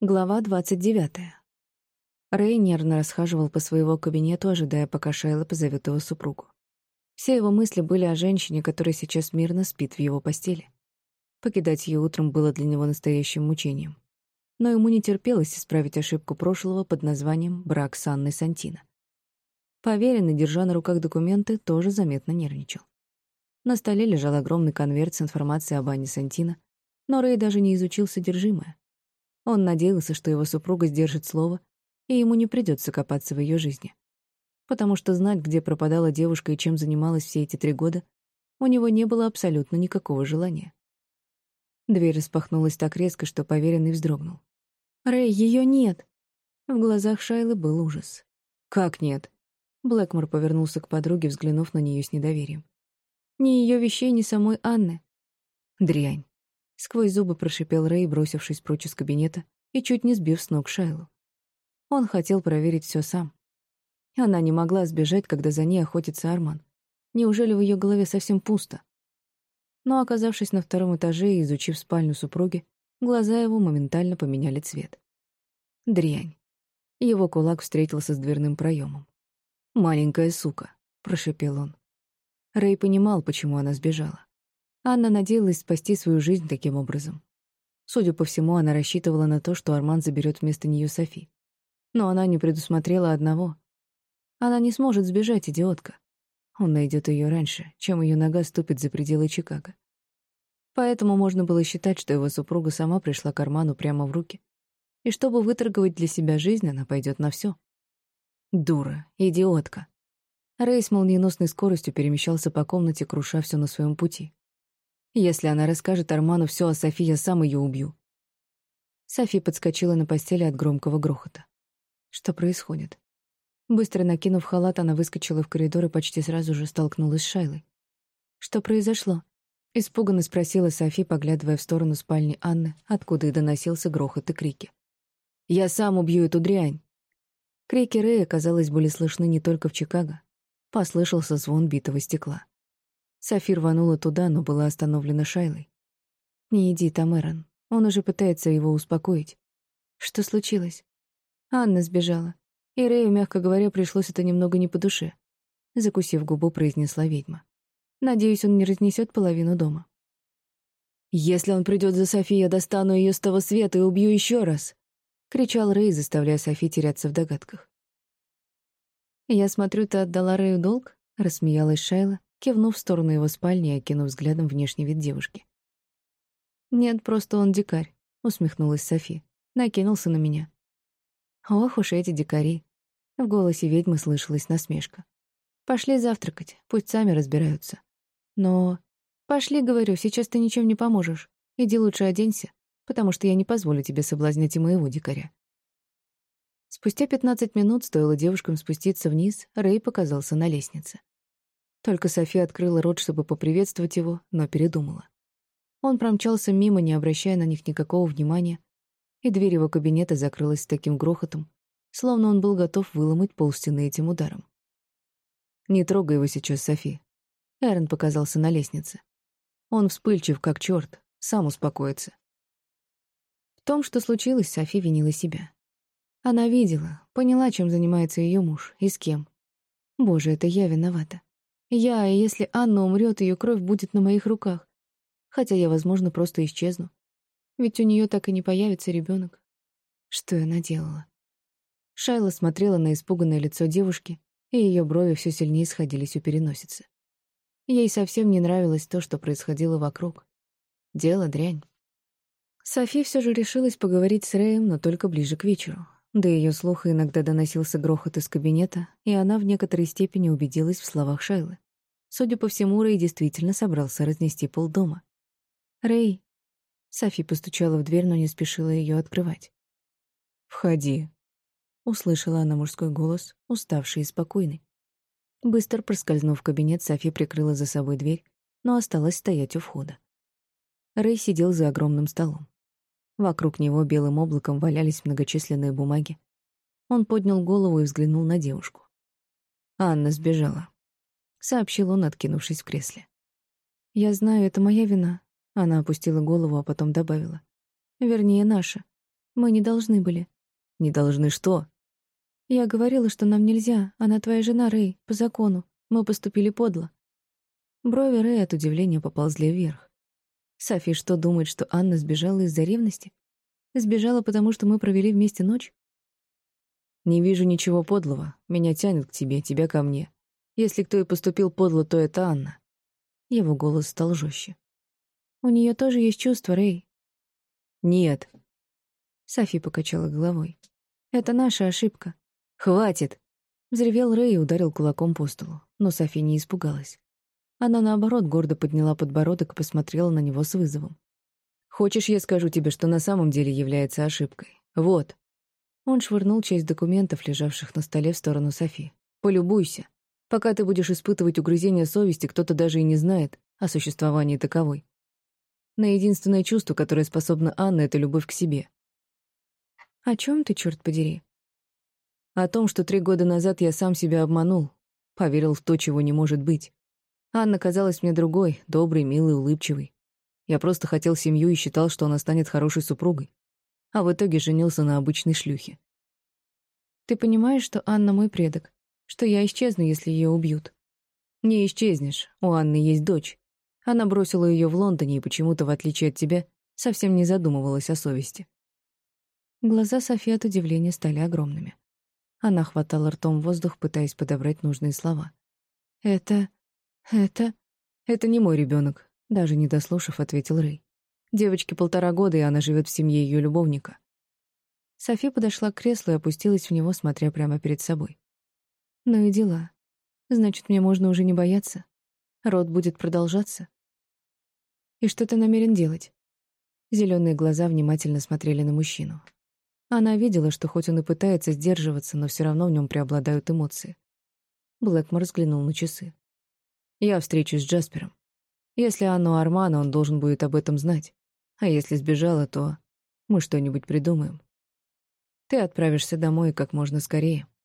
Глава двадцать девятая. Рэй нервно расхаживал по своему кабинету, ожидая, пока Шайла позовет его супругу. Все его мысли были о женщине, которая сейчас мирно спит в его постели. Покидать ее утром было для него настоящим мучением. Но ему не терпелось исправить ошибку прошлого под названием «брак с Анной Сантино». Поверенный, держа на руках документы, тоже заметно нервничал. На столе лежал огромный конверт с информацией об Анне Сантино, но Рэй даже не изучил содержимое. Он надеялся, что его супруга сдержит слово, и ему не придется копаться в ее жизни. Потому что знать, где пропадала девушка и чем занималась все эти три года, у него не было абсолютно никакого желания. Дверь распахнулась так резко, что поверенный вздрогнул. «Рэй, ее нет!» В глазах Шайлы был ужас. «Как нет?» Блэкмор повернулся к подруге, взглянув на нее с недоверием. «Ни ее вещей, ни самой Анны». «Дрянь. Сквозь зубы прошипел Рэй, бросившись прочь из кабинета и чуть не сбив с ног Шайлу. Он хотел проверить все сам. Она не могла сбежать, когда за ней охотится Арман. Неужели в ее голове совсем пусто? Но, оказавшись на втором этаже и изучив спальню супруги, глаза его моментально поменяли цвет. Дрянь. Его кулак встретился с дверным проемом. «Маленькая сука», — прошепел он. Рэй понимал, почему она сбежала. Анна надеялась спасти свою жизнь таким образом. Судя по всему, она рассчитывала на то, что Арман заберет вместо нее Софи. Но она не предусмотрела одного. Она не сможет сбежать, идиотка. Он найдет ее раньше, чем ее нога ступит за пределы Чикаго. Поэтому можно было считать, что его супруга сама пришла к Арману прямо в руки. И чтобы выторговать для себя жизнь, она пойдет на все. Дура, идиотка. Рэй с молниеносной скоростью перемещался по комнате, круша все на своем пути. Если она расскажет Арману все о Софи, я сам ее убью. Софи подскочила на постели от громкого грохота. Что происходит? Быстро накинув халат, она выскочила в коридор и почти сразу же столкнулась с Шайлой. «Что произошло?» — испуганно спросила Софи, поглядывая в сторону спальни Анны, откуда и доносился грохот и крики. «Я сам убью эту дрянь!» Крики Рэя, казалось, были слышны не только в Чикаго. Послышался звон битого стекла. Софи рванула туда, но была остановлена Шайлой. «Не иди там, Эрон. Он уже пытается его успокоить». «Что случилось?» Анна сбежала. И Рэю, мягко говоря, пришлось это немного не по душе. Закусив губу, произнесла ведьма. «Надеюсь, он не разнесет половину дома». «Если он придет за Софи, я достану ее с того света и убью еще раз!» — кричал Рэй, заставляя Софи теряться в догадках. «Я смотрю, ты отдала Рэю долг?» — рассмеялась Шайла, кивнув в сторону его спальни и окинув взглядом внешний вид девушки. «Нет, просто он дикарь», — усмехнулась Софи. Накинулся на меня. «Ох уж эти дикари!» В голосе ведьмы слышалась насмешка. «Пошли завтракать, пусть сами разбираются». «Но...» «Пошли, говорю, сейчас ты ничем не поможешь. Иди лучше оденься, потому что я не позволю тебе соблазнять и моего дикаря». Спустя пятнадцать минут стоило девушкам спуститься вниз, Рэй показался на лестнице. Только София открыла рот, чтобы поприветствовать его, но передумала. Он промчался мимо, не обращая на них никакого внимания, и дверь его кабинета закрылась с таким грохотом, словно он был готов выломать полстены этим ударом. «Не трогай его сейчас, Софи». Эрн показался на лестнице. Он вспыльчив, как черт, сам успокоится. В том, что случилось, Софи винила себя. Она видела, поняла, чем занимается ее муж и с кем. Боже, это я виновата. Я, и если Анна умрет, ее кровь будет на моих руках. Хотя я, возможно, просто исчезну. Ведь у нее так и не появится ребенок. Что я наделала? Шайла смотрела на испуганное лицо девушки, и ее брови все сильнее сходились у переносицы. Ей совсем не нравилось то, что происходило вокруг. Дело дрянь. Софи все же решилась поговорить с Рэем, но только ближе к вечеру. До ее слуха иногда доносился грохот из кабинета, и она в некоторой степени убедилась в словах Шайлы. Судя по всему, Рэй действительно собрался разнести полдома. «Рэй!» Софи постучала в дверь, но не спешила ее открывать. «Входи», — услышала она мужской голос, уставший и спокойный. Быстро проскользнув в кабинет, Софи прикрыла за собой дверь, но осталась стоять у входа. Рэй сидел за огромным столом. Вокруг него белым облаком валялись многочисленные бумаги. Он поднял голову и взглянул на девушку. «Анна сбежала», — сообщил он, откинувшись в кресле. «Я знаю, это моя вина», — она опустила голову, а потом добавила. «Вернее, наша. Мы не должны были. Не должны что? Я говорила, что нам нельзя. Она твоя жена, Рэй, по закону. Мы поступили подло. Брови Рэя от удивления поползли вверх. Софи что, думает, что Анна сбежала из-за ревности? Сбежала, потому что мы провели вместе ночь? Не вижу ничего подлого. Меня тянет к тебе, тебя ко мне. Если кто и поступил подло, то это Анна. Его голос стал жестче. У нее тоже есть чувства, Рэй. Нет. Софи покачала головой. Это наша ошибка. Хватит. Взревел Рэй и ударил кулаком по столу, но Софи не испугалась. Она, наоборот, гордо подняла подбородок и посмотрела на него с вызовом. «Хочешь, я скажу тебе, что на самом деле является ошибкой? Вот». Он швырнул часть документов, лежавших на столе, в сторону Софи. «Полюбуйся. Пока ты будешь испытывать угрызение совести, кто-то даже и не знает о существовании таковой. На единственное чувство, которое способна Анна, — это любовь к себе. О чем ты, черт подери? О том, что три года назад я сам себя обманул, поверил в то, чего не может быть. Анна казалась мне другой, доброй, милой, улыбчивой. Я просто хотел семью и считал, что она станет хорошей супругой. А в итоге женился на обычной шлюхе. Ты понимаешь, что Анна мой предок? что я исчезну, если ее убьют. Не исчезнешь, у Анны есть дочь. Она бросила ее в Лондоне и почему-то, в отличие от тебя, совсем не задумывалась о совести. Глаза Софи от удивления стали огромными. Она хватала ртом воздух, пытаясь подобрать нужные слова. «Это... это...» «Это не мой ребенок», — даже не дослушав, ответил Рэй. «Девочке полтора года, и она живет в семье ее любовника». Софи подошла к креслу и опустилась в него, смотря прямо перед собой. Ну и дела. Значит, мне можно уже не бояться. Род будет продолжаться. И что ты намерен делать? Зеленые глаза внимательно смотрели на мужчину. Она видела, что хоть он и пытается сдерживаться, но все равно в нем преобладают эмоции. Блэкмор взглянул на часы. «Я встречусь с Джаспером. Если Анну Армана, он должен будет об этом знать. А если сбежала, то мы что-нибудь придумаем. Ты отправишься домой как можно скорее».